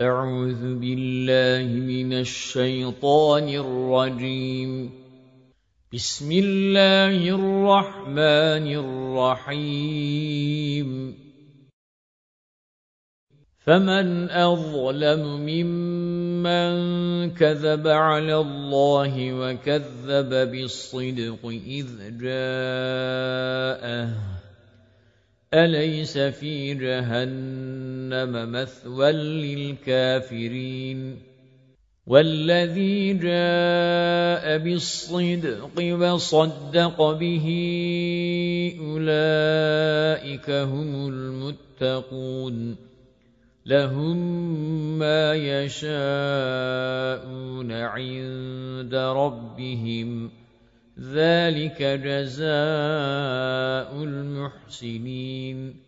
أعوذ بالله من الشيطان الرجيم. بسم الله الرحمن الرحيم. فمن أظلم ممن كذب على الله وكذب بالصدق إذ جاءه. أَلَيْسَ فِي جَهَنَّمَ مَثْوًى لِلْكَافِرِينَ وَالَّذِي جَاءَ بِالصِّدْقِ وَصَدَّقَ بِهِ أُولَئِكَ هُمُ الْمُتَّقُونَ لَهُم مَّا يَشَاءُونَ عِندَ رَبِّهِمْ ذَلِكَ جَزَاءُ الْمُحْسِنِينَ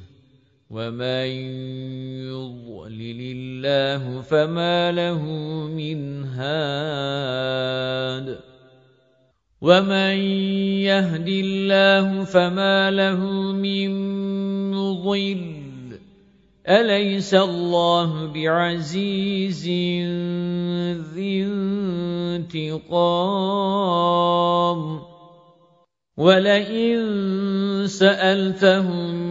وَمَن يُضْلِلِ اللَّهُ فَمَا لَهُ مِنْ هَادٍ وَمَن يَهْدِ اللَّهُ فَمَا لَهُ مِن مُّضِلٍّ أَلَيْسَ اللَّهُ بِعَزِيزٍ ذِي انتقام وَلَئِن سَأَلْتَهُم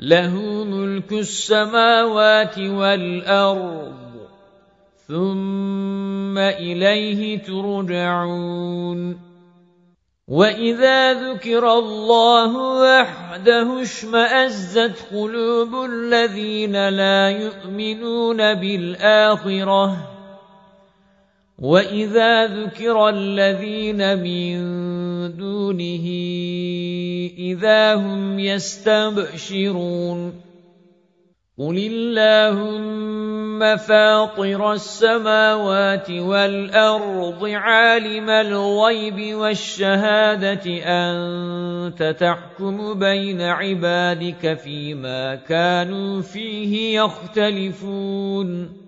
لَّهُ مُلْكُ السَّمَاوَاتِ وَالْأَرْضِ. ثُمَّ إِلَيْهِ تُرْجَعُونَ. وَإِذَا ذُكِرَ اللَّهُ وَحْدَهُ اشْمَأَزَّتْ قُلُوبُ الَّذِينَ لَا يُؤْمِنُونَ بِالْآخِرَةِ. وَإِذَا ذُكِرَ الَّذِينَ مِن دُونِهِ إِذَا هُمْ يَسْتَبْشِرُونَ. قُلِ اللَّهُمَّ فَاطِرَ السَّمَاوَاتِ وَالْأَرْضِ عَالِمَ الْغَيْبِ وَالشَّهَادَةِ أَنْتَ تَحْكُمُ بَيْنَ عِبَادِكَ فِيمَا كَانُوا فِيهِ يَخْتَلِفُونَ.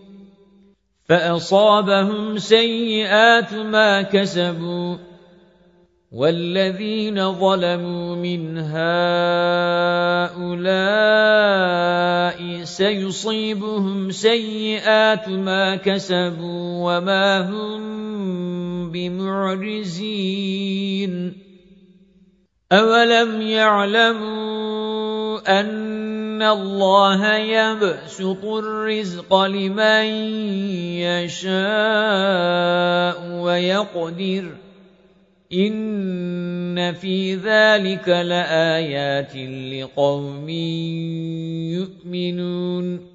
فَأَصَابَهُمْ سَيِّئَاتُ مَا كَسَبُوا وَالَّذِينَ ظَلَمُوا مِنْ هَؤُلَاءِ سَيُصِيبُهُمْ سَيِّئَاتُ مَا كَسَبُوا وَمَا هُمْ بِمُعْجِزِينَ أَوَلَمْ يَعْلَمُوا أَنَّ اللَّهَ يَبْسُطُ الرِّزْقَ لِمَن يَشَاءُ وَيَقْدِرُ إِنَّ فِي ذَلِكَ لَآيَاتٍ لِقَوْمٍ يُؤْمِنُونَ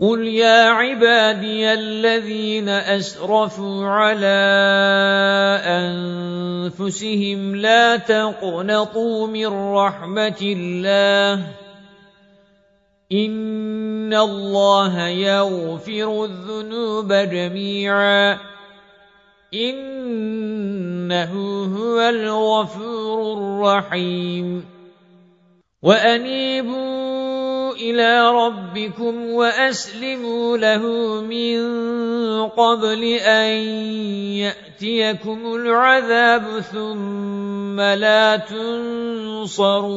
قُلْ يَا عِبَادِيَ الَّذِينَ أَسْرَفُوا عَلَى أَنفُسِهِمْ لَا تَقْنَطُوا مِنْ رَحْمَةِ اللَّهِ إِنَّ اللَّهَ يَغْفِرُ الذُّنُوبَ جَمِيعًا إِنَّهُ هُوَ الْغَفُورُ الرَّحِيمُ وَأَنِيبُوا إِلَى رَبِّكُمْ وَأَسْلِمُوا لَهُ مِنْ قَبْلِ أَنْ يَأْتِيَكُمُ الْعَذَابُ ثُمَّ لَا تُنْصَرُونَ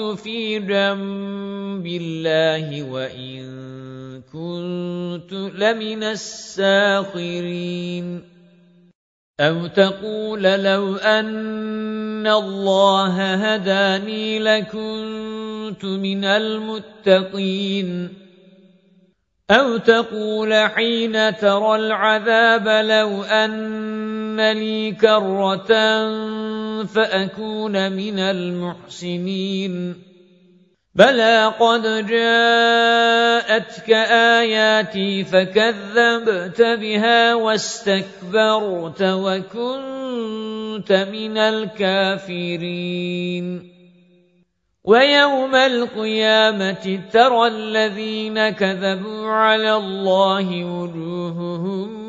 فِي جَنبِ اللَّهِ وَإِن كُنتُ لَمِنَ السَّاخِرِينَ أَوْ تَقُولَ لَوْ أَنَّ اللَّهَ هَدَانِي لَكُنتُ مِنَ الْمُتَّقِينَ أَوْ تَقُولَ حِينَ تَرَى الْعَذَابَ لَوْ أَنَّ لِي كَرَّةً فَأَكُونَ مِنَ الْمُحْسِنِينَ. بَلَى قَدْ جَاءَتْكَ آيَاتِي فَكَذَّبْتَ بِهَا وَاسْتَكْبَرْتَ وَكُنْتَ مِنَ الْكَافِرِينَ. وَيَوْمَ الْقِيَامَةِ تَرَى الَّذِينَ كَذَبُوا عَلَى اللَّهِ وُجُوهُهُم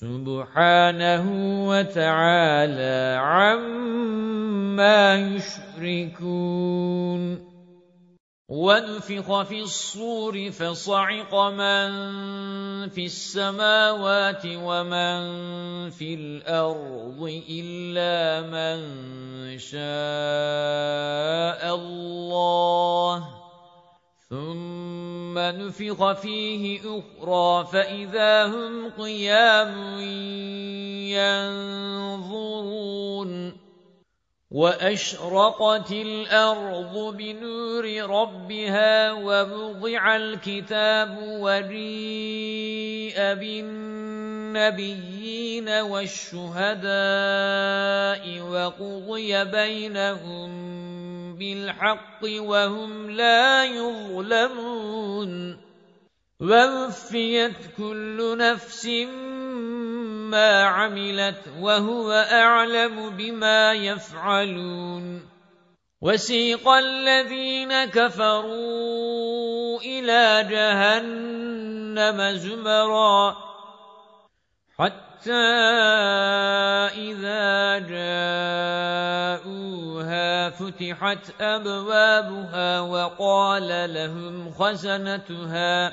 سُبْحَانَهُ وَتَعَالَى عَمَّا يُشْرِكُونَ. وَنُفِخَ فِي الصُّورِ فَصَعِقَ مَن فِي السَّمَاوَاتِ وَمَن فِي الْأَرْضِ إِلَّا مَن شَاءَ اللَّهُ ثُمَّ نُفِخَ فِيهِ أُخْرَى فَإِذَا هُمْ قِيَامٌ يَنظُرُونَ وَأَشْرَقَتِ الْأَرْضُ بِنُورِ رَبِّهَا وَوُضِعَ الْكِتَابُ وَجِيءَ بِالنَّبِيِّينَ وَالشُّهَدَاءِ وَقُضِيَ بَيْنَهُم بِالْحَقِّ وَهُمْ لَا يُظْلَمُونَ. وَوُفِّيَتْ كُلُّ نَفْسٍ مَا عَمِلَتْ وَهُوَ أَعْلَمُ بِمَا يَفْعَلُونَ. وَسِيقَ الَّذِينَ كَفَرُوا إِلَى جَهَنَّمَ زُمَرًا. حَتَّى إِذَا جَاءُوهَا فُتِحَتْ أَبْوَابُهَا وَقَالَ لَهُمْ خَزَنَتُهَا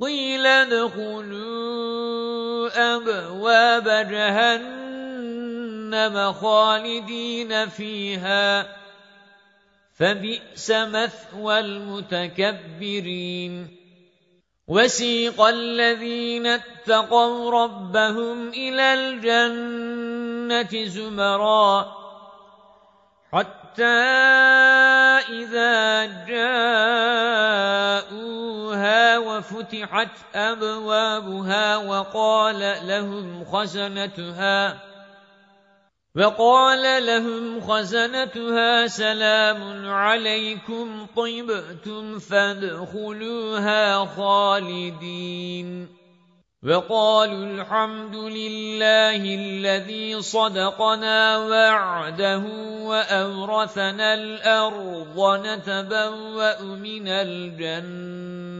قِيلَ ادْخُلُوا أَبْوَابَ جَهَنَّمَ خَالِدِينَ فِيهَا فَبِئْسَ مَثْوَى الْمُتَكَبِّرِينَ وَسِيقَ الَّذِينَ اتَّقَوْا رَبَّهُمْ إِلَى الْجَنَّةِ زُمَرًا حَتَّى إِذَا وَفُتِحَتْ أَبْوَابُهَا وَقَالَ لَهُمْ خَزَنَتُهَا وَقَالَ لَهُمْ خَزَنَتُهَا سَلَامٌ عَلَيْكُمْ طِبْتُمْ فَادْخُلُوهَا خَالِدِينَ. وَقَالُوا الْحَمْدُ لِلَّهِ الَّذِي صَدَقَنَا وَعْدَهُ وَأَوْرَثَنَا الْأَرْضَ نَتَبَوَّأُ مِنَ الْجَنَّةِ.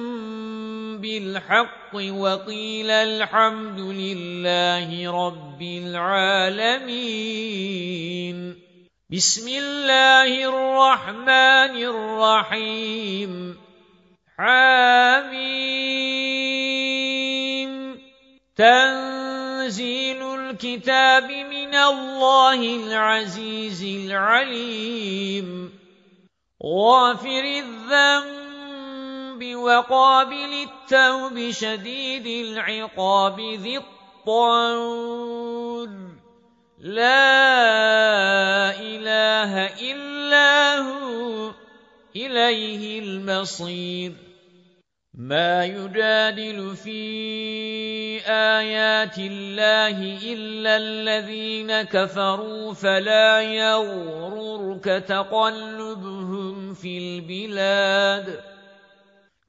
بِالْحَقِّ وَقِيلَ الْحَمْدُ لِلَّهِ رَبِّ الْعَالَمِينَ. بِسْمِ اللَّهِ الرَّحْمَنِ الرَّحِيمِ. حَمِيمٌ. تَنزِيلُ الْكِتَابِ مِنَ اللَّهِ الْعَزِيزِ الْعَلِيمِ. غَافِرِ الذَّنبِ وَقَابِلِ التَّوْبِ شَدِيدِ الْعِقَابِ ذِي الطَّوْلِ. لَا إِلَٰهَ إِلَّا هُوَ إِلَيْهِ الْمَصِيرُ. مَا يُجَادِلُ فِي آيَاتِ اللَّهِ إِلَّا الَّذِينَ كَفَرُوا فَلَا يَغْرُرْكَ تَقَلُّبُهُمْ فِي الْبِلَادِ.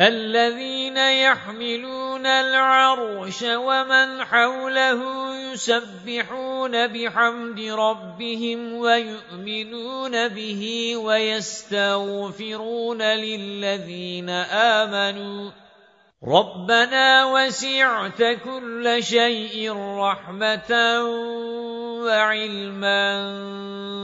الَّذِينَ يَحْمِلُونَ الْعَرْشَ وَمَنْ حَوْلَهُ يُسَبِّحُونَ بِحَمْدِ رَبِّهِمْ وَيُؤْمِنُونَ بِهِ وَيَسْتَغْفِرُونَ لِلَّذِينَ آمَنُوا رَبَّنَا وَسِعْتَ كُلَّ شَيْءٍ رَحْمَةً وَعِلْمًا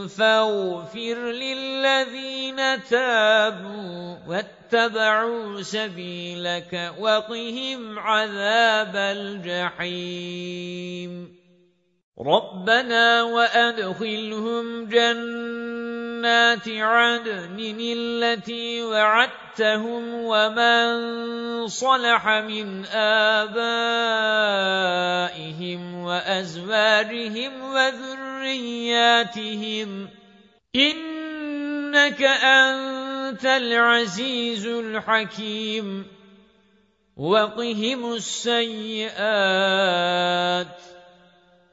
فَاغْفِرْ لِلَّذِينَ تَابُوا وَاتَّبَعُوا سَبِيلَكَ وَقِهِمْ عَذَابَ الْجَحِيمِ. رَبَّنَا وَأَدْخِلْهُمْ جَنَّاتِ عَدْنٍ الَّتِي وَعَدتَّهُمْ وَمَن صَلَحَ مِنْ آبَائِهِمْ وَأَزْوَاجِهِمْ وَذُرِّيَّاتِهِمْ. إِنَّكَ أَنْتَ الْعَزِيزُ الْحَكِيمُ. وَقِهِمُ السَّيِّئَاتِ.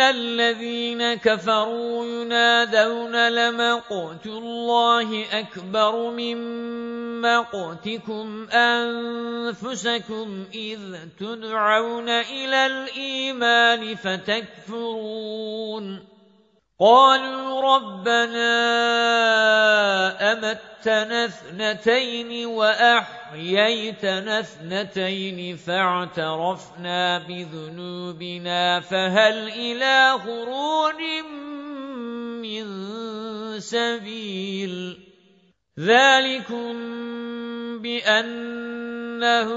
الَّذِينَ كَفَرُوا يُنَادَوْنَ لَمَقْتُ اللَّهِ أَكْبَرُ مِنْ مَقْتِكُمْ أَنفُسَكُمْ إِذْ تُدْعَوْنَ إِلَى الْإِيمَانِ فَتَكْفُرُونَ قَالُوا رَبَّنَا أَمَتَّنَا اثْنَتَيْنِ وَأَحْيَيْتَنَا اثْنَتَيْنِ فَاعْتَرَفْنَا بِذُنُوبِنَا فَهَلْ إِلَى خُرُوجٍ مِّن سَبِيلٍ ذَلِكُمْ بِأَنَّهُ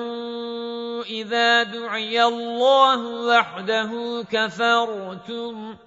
إِذَا دُعِيَ اللَّهُ وَحْدَهُ كَفَرْتُمْ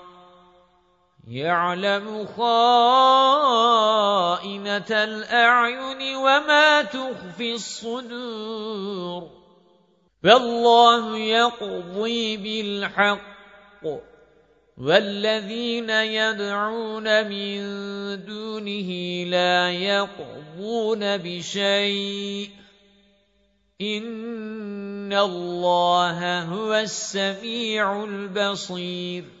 يَعْلَمُ خَائِنَةَ الْأَعْيُنِ وَمَا تُخْفِي الصُّدُورُ. فالله يقضي بالحق. والذين يدعون من دونه لا يقضون بشيء. إن الله هو السميع البصير.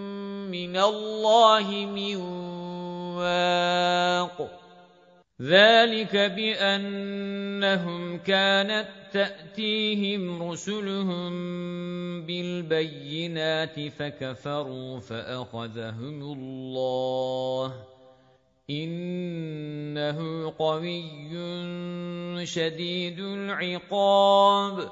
مِّنَ اللَّهِ مِن وَاقٍ. ذَلِكَ بِأَنَّهُمْ كَانَتْ تَأْتِيهِمْ رُسُلُهُم بِالْبَيِّنَاتِ فَكَفَرُوا فَأَخَذَهُمُ اللَّهُ. إِنَّهُ قَوِيٌّ شَدِيدُ الْعِقَابِ.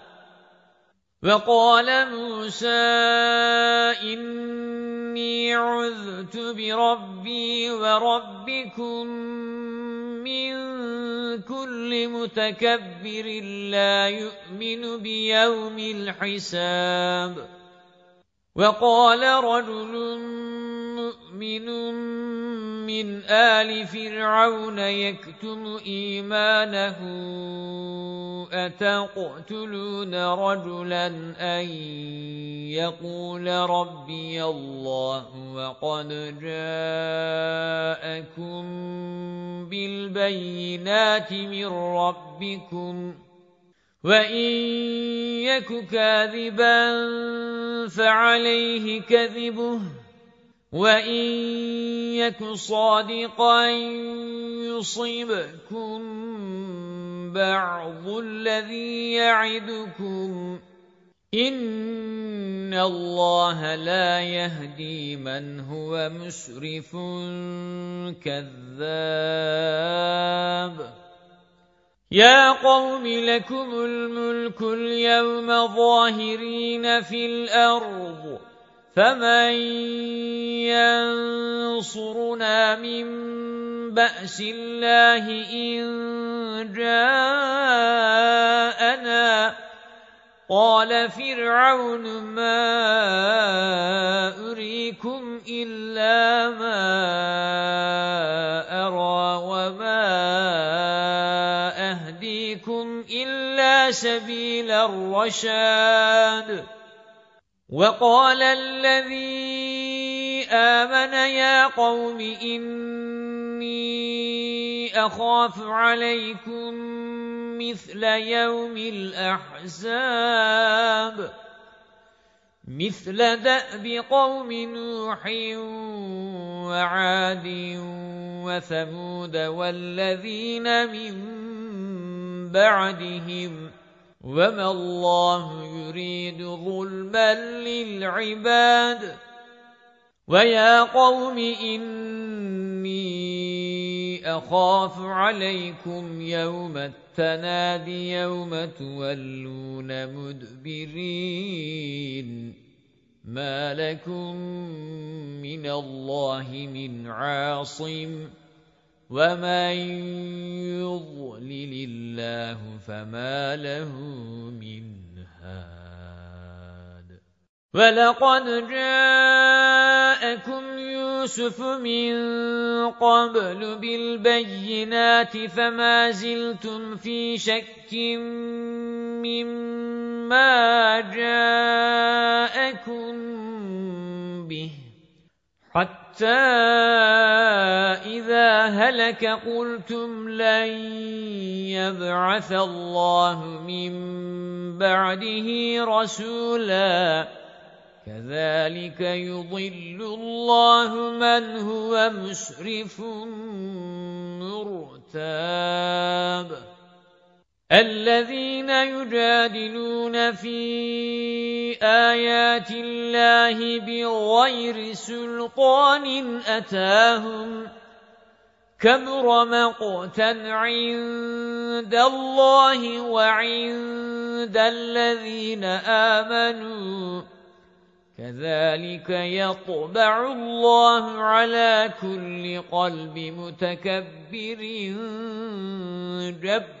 وَقَالَ مُوسَى إِنِّي عُذْتُ بِرَبِّي وَرَبِّكُمْ مِنْ كُلِّ مُتَكَبِّرٍ لَا يُؤْمِنُ بِيَوْمِ الْحِسَابِ. وَقَالَ رَجُلٌ مُؤْمِنٌ مِنْ آلِ فِرْعَوْنَ يَكْتُمُ إِيمَانَهُ أَتَقْتُلُونَ رَجُلًا أَن يَقُولَ رَبِّيَ اللَّهُ وَقَدْ جَاءَكُم بِالْبَيِّنَاتِ مِنْ رَبِّكُمْ وَإِنْ يَكُ كَاذِبًا فَعَلَيْهِ كَذِبُهُ وَإِنْ يَكُ صَادِقًا يُصِبْكُم بَعْضُ الَّذِي يَعِدُكُمْ إِنَّ اللَّهَ لَا يَهْدِي مَنْ هُوَ مُسْرِفٌ كَذَّابٌ يَا قَوْمِ لَكُمُ الْمُلْكُ الْيَوْمَ ظَاهِرِينَ فِي الْأَرْضِ فَمَن يَنصُرُنَا مِن بَأْسِ اللَّهِ إِن جَاءَنَا قَالَ فِرْعَوْنُ مَا أُرِيكُمْ إِلَّا مَا أَرَى وَمَا أَهْدِيكُمْ إِلَّا سَبِيلَ الرَّشَادِ وَقَالَ الَّذِي آمَنَ يَا قَوْمِ إِنِّي أَخَافُ عَلَيْكُمْ مِثْلَ يَوْمِ الْأَحْزَابِ مِثْلَ دَأْبِ قَوْمِ نُوحٍ وَعَادٍ وَثَمُودَ وَالَّذِينَ مِن بَعْدِهِمْ وَمَا اللَّهُ يُرِيدُ ظُلْمًا لِلْعِبَادِ وَيَا قَوْمِ إِنِّي أَخَافُ عَلَيْكُمْ يَوْمَ التَّنَادِ يَوْمَ تُوَلُّونَ مُدْبِرِينَ مَا لَكُمْ مِنَ اللَّهِ مِنْ عَاصِمٍ وَمَن يُضْلِلِ اللَّهُ فَمَا لَهُ مِنْ هَادٍ وَلَقَدْ جَاءَكُمْ يُوسُفُ مِنْ قَبْلُ بِالْبَيِّنَاتِ فَمَا زِلْتُمْ فِي شَكٍّ مِّمَّا جَاءَكُمْ بِهِ حَتَّى إِذَا هَلَكَ قُلْتُمْ لَن يَبْعَثَ اللَّهُ مِن بَعْدِهِ رَسُولًا. كَذَلِكَ يُضِلُّ اللَّهُ مَنْ هُوَ مُسْرِفٌ مُرْتَابٌ. الَّذِينَ يُجَادِلُونَ فِي آيَاتِ اللَّهِ بِغَيْرِ سُلْطَانٍ أَتَاهُمْ كَبُرَ مَقْتًا عِندَ اللَّهِ وَعِندَ الَّذِينَ آمَنُوا كَذَلِكَ يَطْبَعُ اللَّهُ عَلَى كُلِّ قَلْبِ مُتَكَبِّرٍ جَبَّارٍ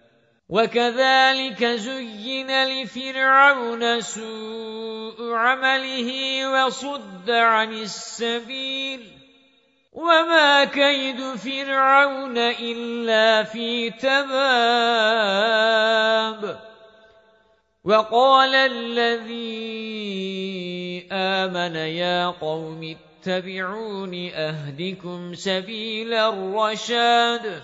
وَكَذَلِكَ زُيِّنَ لِفِرْعَوْنَ سُوءُ عَمَلِهِ وَصُدَّ عَنِ السَّبِيلِ وَمَا كَيْدُ فِرْعَوْنَ إِلَّا فِي تَبَابٍ وَقَالَ الَّذِي آمَنَ يَا قَوْمِ اتَّبِعُونِ أَهْدِكُمْ سَبِيلَ الرَّشَادِ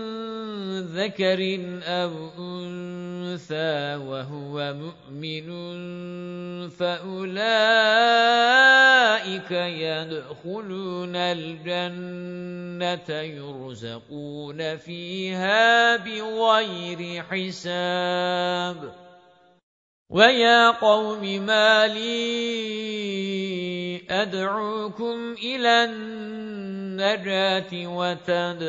ذَكَرٍ أَوْ أُنثَى وَهُوَ مُؤْمِنٌ فَأُولَئِكَ يَدْخُلُونَ الْجَنَّةَ يُرْزَقُونَ فِيهَا بِغَيْرِ حِسَابٍ. وَيَا قَوْمِ مَا لِي أَدْعُوكُمْ إِلَى النَّجَاةِ وَتَدْعُونَنِي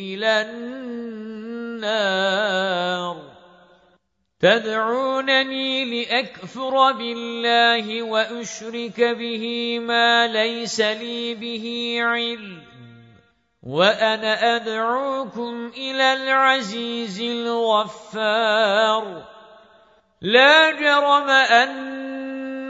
إِلَى النَّارِ. تدعونني لأكفر بالله وأشرك به ما ليس لي به علم وأنا أدعوكم إلى العزيز الغفار. لا جرم أن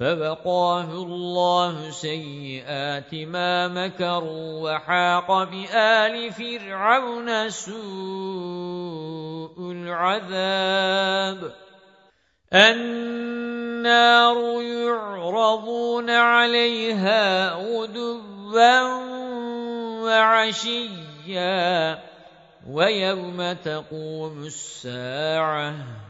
فَوَقَاهُ اللَّهُ سَيِّئَاتِ مَا مَكَرُوا وَحَاقَ بِآلِ فِرْعَوْنَ سُوءُ الْعَذَابِ. النَّارُ يُعْرَضُونَ عَلَيْهَا غُدُوًّا وَعَشِيًّا وَيَوْمَ تَقُومُ السَّاعَةُ.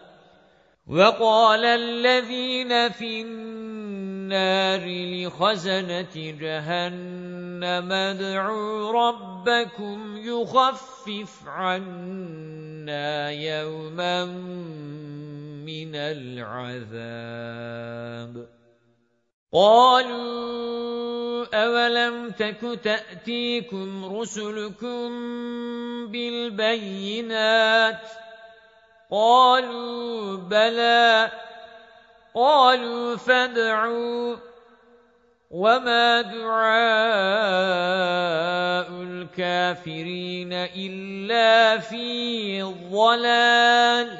وَقَالَ الَّذِينَ فِي النَّارِ لِخَزَنَةِ جَهَنَّمَ ادْعُوا رَبَّكُمْ يُخَفِّفْ عَنَّا يَوْمًا مِنَ الْعَذَابِ. قَالُوا أَوَلَمْ تَكُ تَأْتِيكُمْ رُسُلُكُم بِالْبَيِّنَاتِ قَالُوا بَلَى قَالُوا فَادْعُوا وَمَا دُعَاءُ الْكَافِرِينَ إِلَّا فِي ضَلَالٍ.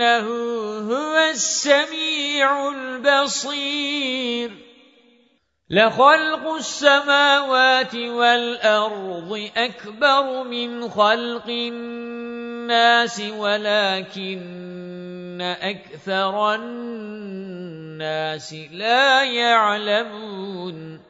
إنه هو السميع البصير. لخلق السماوات والأرض أكبر من خلق الناس ولكن أكثر الناس لا يعلمون.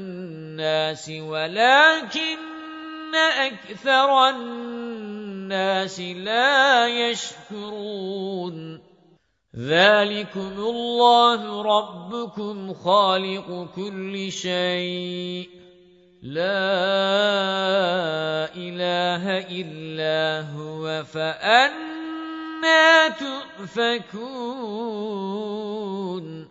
وَلَكِنَّ أَكْثَرَ النَّاسِ لَا يَشْكُرُونَ. ذَلِكُمُ اللَّهُ رَبُّكُمْ خَالِقُ كُلِّ شَيْءٍ. لَا إِلَٰهَ إِلَّا هُوَ فَأَنَّىٰ تُؤْفَكُونَ.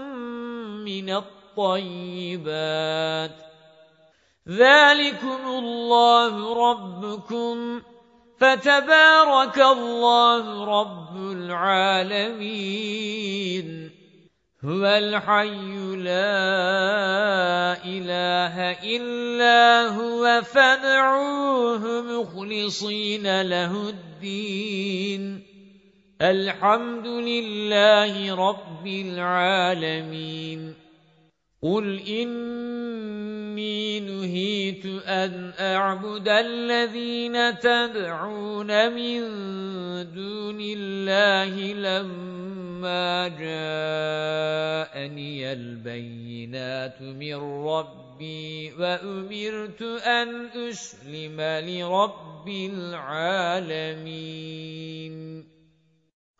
مِّنَ الطَّيِّبَاتِ. ذَلِكُمُ اللَّهُ رَبُّكُمْ. فَتَبَارَكَ اللَّهُ رَبُّ الْعَالَمِينَ. هُوَ الْحَيُّ لَا إِلَٰهَ إِلَّا هُوَ فَادْعُوهُ مُخْلِصِينَ لَهُ الدِّينَ. الْحَمْدُ لِلَّهِ رَبِّ الْعَالَمِينَ. قُلْ إِنِّي نُهِيتُ أَنْ أَعْبُدَ الَّذِينَ تَدْعُونَ مِن دُونِ اللَّهِ لَمَّا جَاءَنِيَ الْبَيِّنَاتُ مِنْ رَبِّي وَأُمِرْتُ أَنْ أُسْلِمَ لِرَبِّ الْعَالَمِينَ.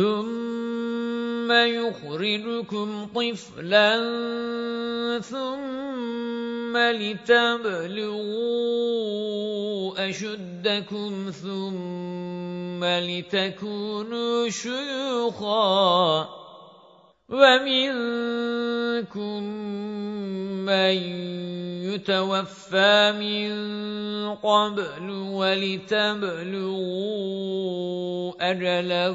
ثُمَّ يُخْرِجُكُمْ طِفْلًا ثُمَّ لِتَبْلُغُوا أَشُدَّكُمْ ثُمَّ لِتَكُونُوا شُيُوخًا وَمِنكُم مَّن يُتَوَفَّى مِن قَبْلُ وَلِتَبْلُغُوا أَجَلًا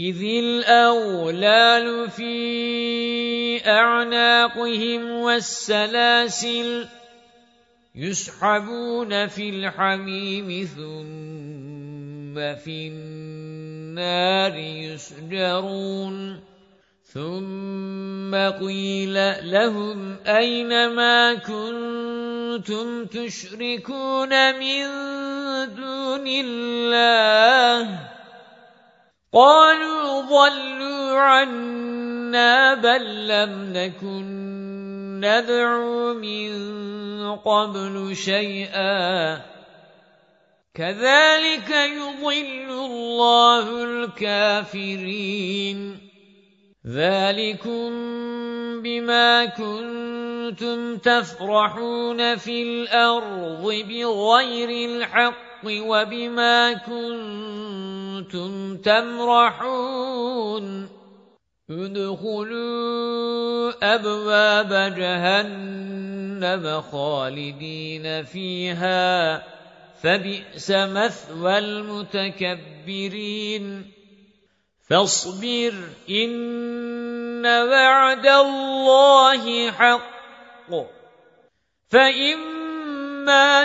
إِذِ الْأَغْلَالُ فِي أَعْنَاقِهِمْ وَالسَّلَاسِلُ يُسْحَبُونَ فِي الْحَمِيمِ ثُمَّ فِي النَّارِ يُسْجَرُونَ. ثُمَّ قِيلَ لَهُمْ أَيْنَ مَا كُنتُمْ تُشْرِكُونَ مِن دُونِ اللَّهِ؟ قَالُوا ضَلُّوا عَنَّا بَل لَّمْ نَكُن نَّدْعُو مِن قَبْلُ شَيْئًا. كَذَلِكَ يُضِلُّ اللَّهُ الْكَافِرِينَ. ذَلِكُمْ بِمَا كُنتُمْ تَفْرَحُونَ فِي الْأَرْضِ بِغَيْرِ الْحَقِّ. وَبِمَا كُنتُمْ تَمْرَحُونَ. ادخلوا أبواب جهنم خالدين فيها. فبئس مثوى المتكبرين. فاصبر إن وعد الله حق. فإما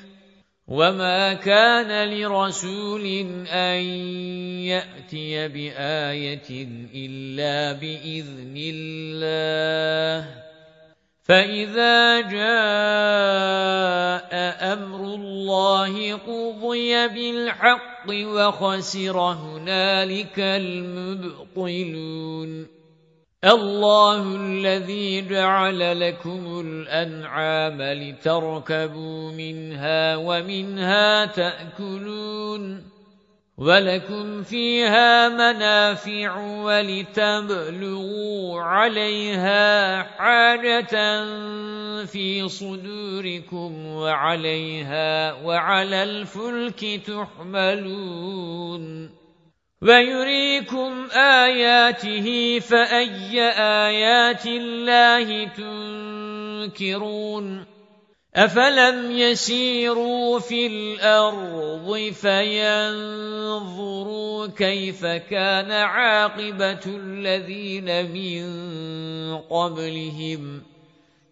وَمَا كَانَ لِرَسُولٍ أَن يَأْتِيَ بِآيَةٍ إِلَّا بِإِذْنِ اللَّهِ فَإِذَا جَاءَ أَمْرُ اللَّهِ قُضِيَ بِالْحَقِّ وَخَسِرَ هُنَالِكَ الْمُبْطِلُونَ اللَّهُ الَّذِي جَعَلَ لَكُمُ الْأَنْعَامَ لِتَرْكَبُوا مِنْهَا وَمِنْهَا تَأْكُلُونَ وَلَكُمْ فِيهَا مَنَافِعُ وَلِتَبْلُغُوا عَلَيْهَا حَاجَةً فِي صُدُورِكُمْ وَعَلَيْهَا وَعَلَى الْفُلْكِ تُحْمَلُونَ وَيُرِيكُمْ آيَاتِهِ فَأَيَّ آيَاتِ اللَّهِ تُنكِرُونَ أَفَلَمْ يَسِيرُوا فِي الْأَرْضِ فَيَنظُرُوا كَيْفَ كَانَ عَاقِبَةُ الَّذِينَ مِن قَبْلِهِمْ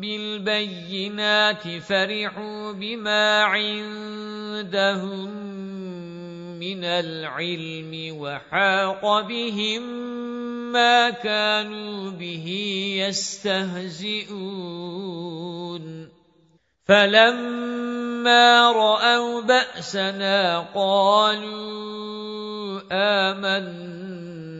بِالْبَيِّنَاتِ فَرِحُوا بِمَا عِندَهُم مِّنَ الْعِلْمِ وَحَاقَ بِهِم مَّا كَانُوا بِهِ يَسْتَهْزِئُونَ. فَلَمَّا رَأَوْا بَأْسَنَا قَالُوا آمَنَّا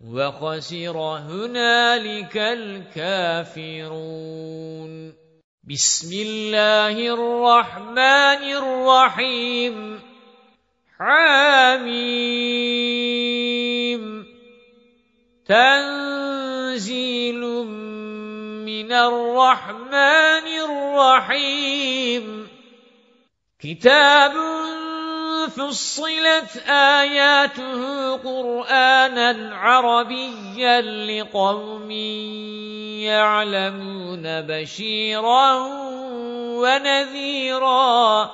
وَخَسِرَ هُنَالِكَ الْكَافِرُونَ. بِسْمِ اللَّهِ الرَّحْمَنِ الرَّحِيمِ. حَمِيمٌ. تَنزِيلٌ مِّنَ الرَّحْمَنِ الرَّحِيمِ. كِتَابٌ فُصِّلَتْ آيَاتُهُ قُرْآنًا عَرَبِيًّا لِقَوْمٍ يَعْلَمُونَ بَشِيرًا وَنَذِيرًا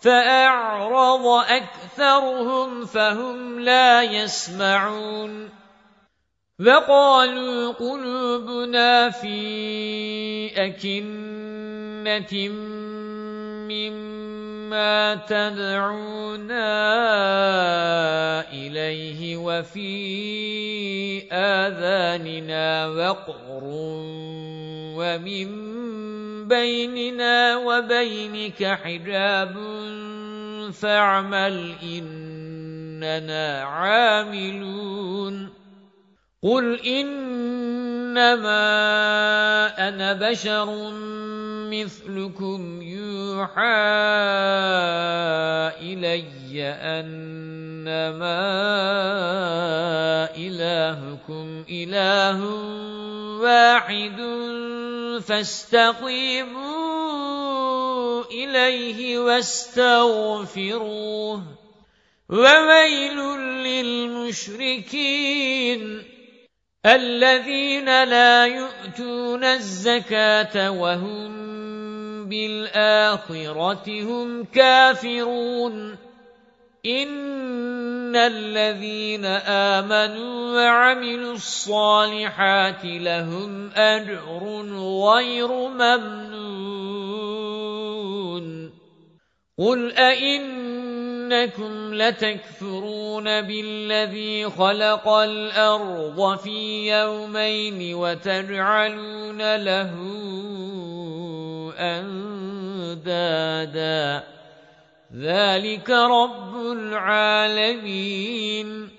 فَأَعْرَضَ أَكْثَرُهُمْ فَهُمْ لَا يَسْمَعُونَ وَقَالُوا قُلُوبُنَا فِي أَكِنَّةٍ مِّمَّا تَدْعُونَا إِلَيْهِ وَفِي آذَانِنَا وَقْرٌ وَمِن بَيْنِنَا وَبَيْنِكَ حِجَابٌ فَاعْمَلْ إِنَّنَا عَامِلُونَ قُلْ إِنَّمَا أَنَا بَشَرٌ مِثْلُكُمْ يُوحَى إِلَيَّ أَنَّمَا إِلَٰهُكُمْ إِلَٰهٌ وَاحِدٌ فَاسْتَقِيمُوا إِلَيْهِ وَاسْتَغْفِرُوهُ وَوَيْلٌ لِّلْمُشْرِكِينَ الَّذِينَ لَا يُؤْتُونَ الزَّكَاةَ وَهُمْ بِالْآخِرَةِ هُمْ كَافِرُونَ. إِنَّ الَّذِينَ آمَنُوا وَعَمِلُوا الصَّالِحَاتِ لَهُمْ أَجْرٌ غَيْرُ مَمْنُونٍ. قُلْ أَئِنَّكُمْ لَتَكْفُرُونَ بِالَّذِي خَلَقَ الْأَرْضَ فِي يَوْمَيْنِ وَتَجْعَلُونَ لَهُ أَندَادًا. ذَلِكَ رَبُّ الْعَالَمِينَ.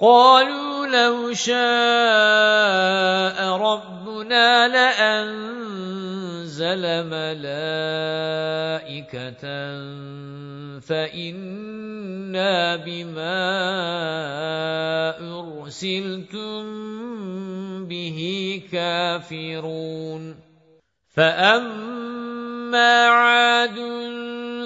قَالُوا لَوْ شَاءَ رَبُّنَا لَأَنزَلَ مَلَائِكَةً فَإِنَّا بِمَا أُرْسِلْتُمْ بِهِ كَافِرُونَ فَأَمَّا عَادٌ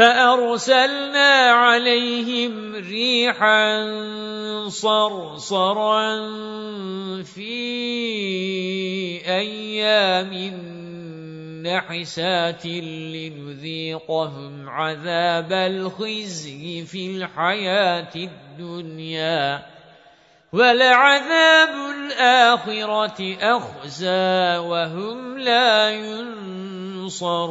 فَأَرْسَلْنَا عَلَيْهِمْ رِيحًا صَرْصَرًا فِي أَيَّامٍ نَحِسَاتٍ لِنُذِيقَهُمْ عَذَابَ الْخِزْيِ فِي الْحَيَاةِ الدُّنْيَا وَلَعَذَابُ الْآخِرَةِ أَخْزَى وَهُمْ لَا يُنصَرُونَ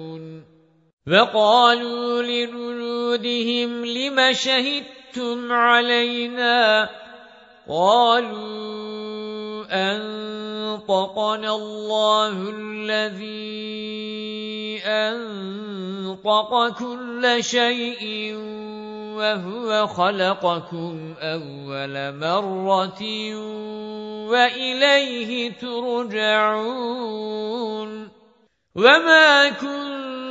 وَقَالُوا لِجُلُودِهِمْ لِمَ شَهِدتُّمْ عَلَيْنَا؟ قَالُوا أَنطَقَنَا اللَّهُ الَّذِي أَنطَقَ كُلَّ شَيْءٍ وَهُوَ خَلَقَكُمْ أَوَّلَ مَرَّةٍ وَإِلَيْهِ تُرْجَعُونَ. وَمَا كُنتُمْ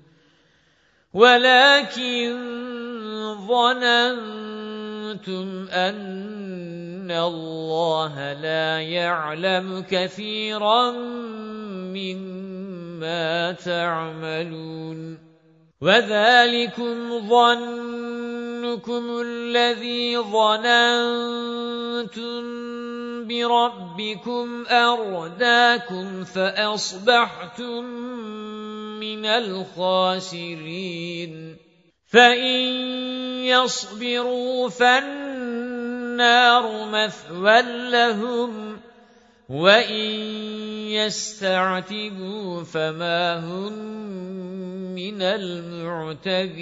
وَلَكِنْ ظَنَنْتُمْ أَنَّ اللَّهَ لَا يَعْلَمُ كَثِيرًا مِّمَّا تَعْمَلُونَ. وَذَلِكُمْ ظَنُّكُمُ الَّذِي ظَنَنْتُمْ بِرَبِّكُمْ أَرْدَاكُمْ فَأَصْبَحْتُمْ مِنَ الْخَاسِرِينَ فَإِن يَصْبِرُوا فَالنَّارُ مَثْوًى لَّهُمْ وَإِن يَسْتَعْتِبُوا فَمَا هُمْ مِنَ الْمُعْتَبِينَ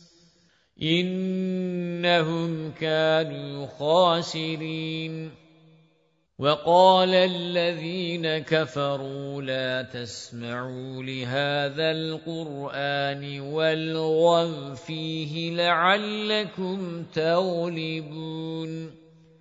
إِنَّهُمْ كَانُوا خَاسِرِينَ. وَقَالَ الَّذِينَ كَفَرُوا لَا تَسْمَعُوا لِهَذَا الْقُرْآنِ وَالْغَوْا فِيهِ لَعَلَّكُمْ تَغْلِبُونَ.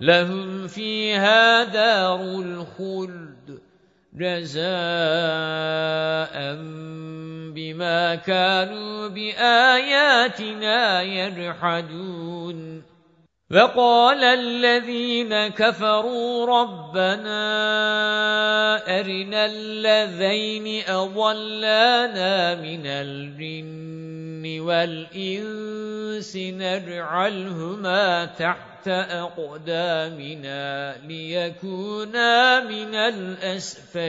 لَهُمْ فِيهَا دَارُ الْخُلْدِ. جَزَاءً بِمَا كَانُوا بِآيَاتِنَا يَجْحَدُونَ. وَقَالَ الَّذِينَ كَفَرُوا رَبَّنَا أَرِنَا اللَّذَيْنِ أَضَلَّانَا مِنَ الْجِنِّ. وَالْإِنسِ نَجْعَلْهُمَا تَحْتَ أَقْدَامِنَا لِيَكُونَا مِنَ الْأَسْفَلِينَ.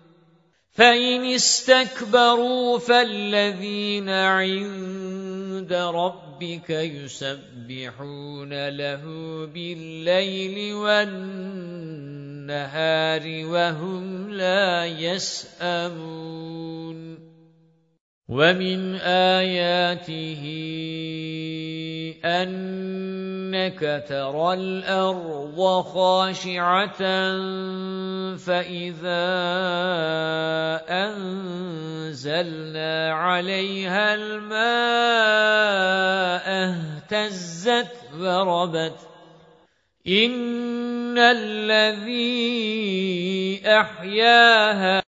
فَإِنِ اسْتَكْبَرُوا فَالَّذِينَ عِندَ رَبِّكَ يُسَبِّحُونَ لَهُ بِاللَّيْلِ وَالنَّهَارِ وَهُمْ لَا يَسْأَمُونَ وَمِنْ آيَاتِهِ أَنَّكَ تَرَى الْأَرْضَ خَاشِعَةً فَإِذَا أَنزَلْنَا عَلَيْهَا الْمَاءَ اهْتَزَّتْ وَرَبَتْ إِنَّ الَّذِي أَحْيَاهَا